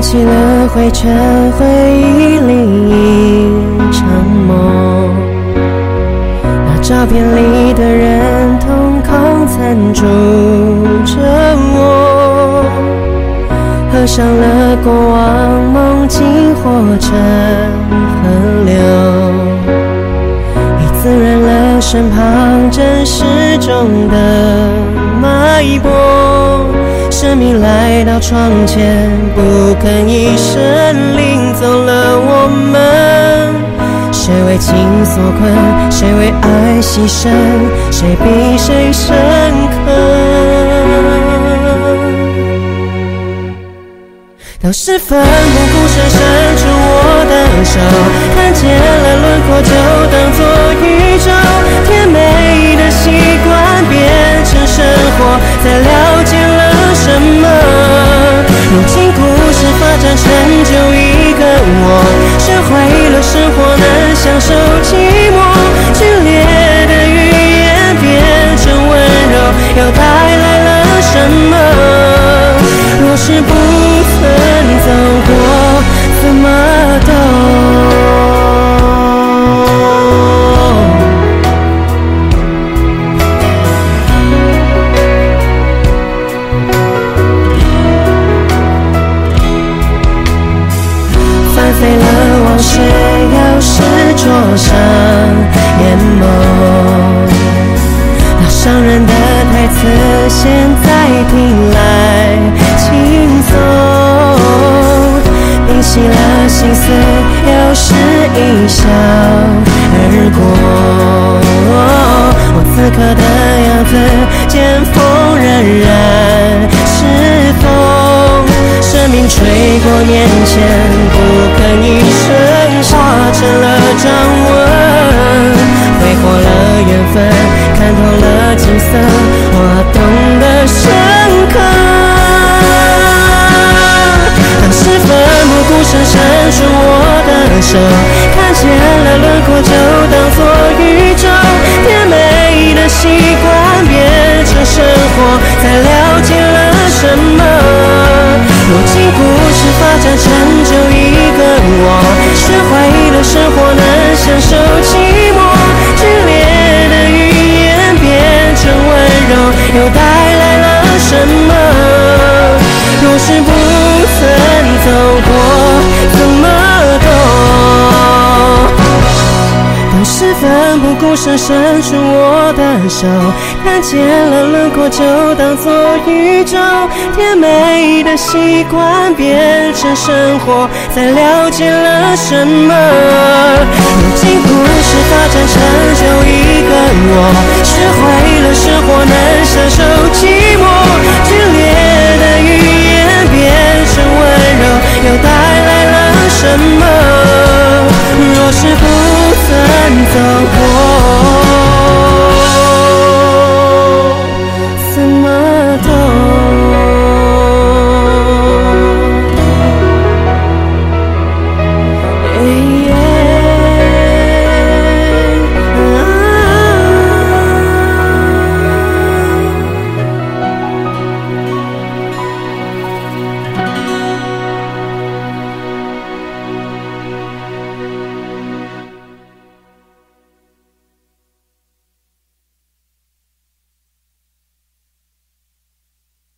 起了灰尘，回忆里一场梦。那照片里的人，瞳孔残住着我。合上了过往，梦境化成河流，已滋润了身旁真实中的脉搏。生命来到窗前，不肯一声领走了我们。谁为情所困？谁为爱牺牲？谁比谁深刻？当时奋不顾身伸出我的手，看见了轮廓就当作宇宙。甜美的习惯变成生活，才学会了生活能享受寂寞。剧烈的语言变成温柔，又带来了什么？若是不往事，又是桌上眼眸。那伤人的台词，现在听来轻松。平息了心思，又是一笑而过。我此刻的样子，见风仍然是风。生命吹过面前，不吭一声，化成了掌纹，挥霍了缘分，看透了景色，我懂得深刻。当时奋不顾身伸出我的手，看见了轮廓就当作宇宙，甜美的习惯变成生活，才了解了什么。如今故事发展成就一的我，学会了生活奋不顾身伸出我的手，看见了轮廓就当作宇宙，甜美的习惯变成生活，才了解了什么。如今故事发展成就一个我，学会了生活能享受寂寞，剧烈的语言变成温柔，又带来了什么？若是不走过。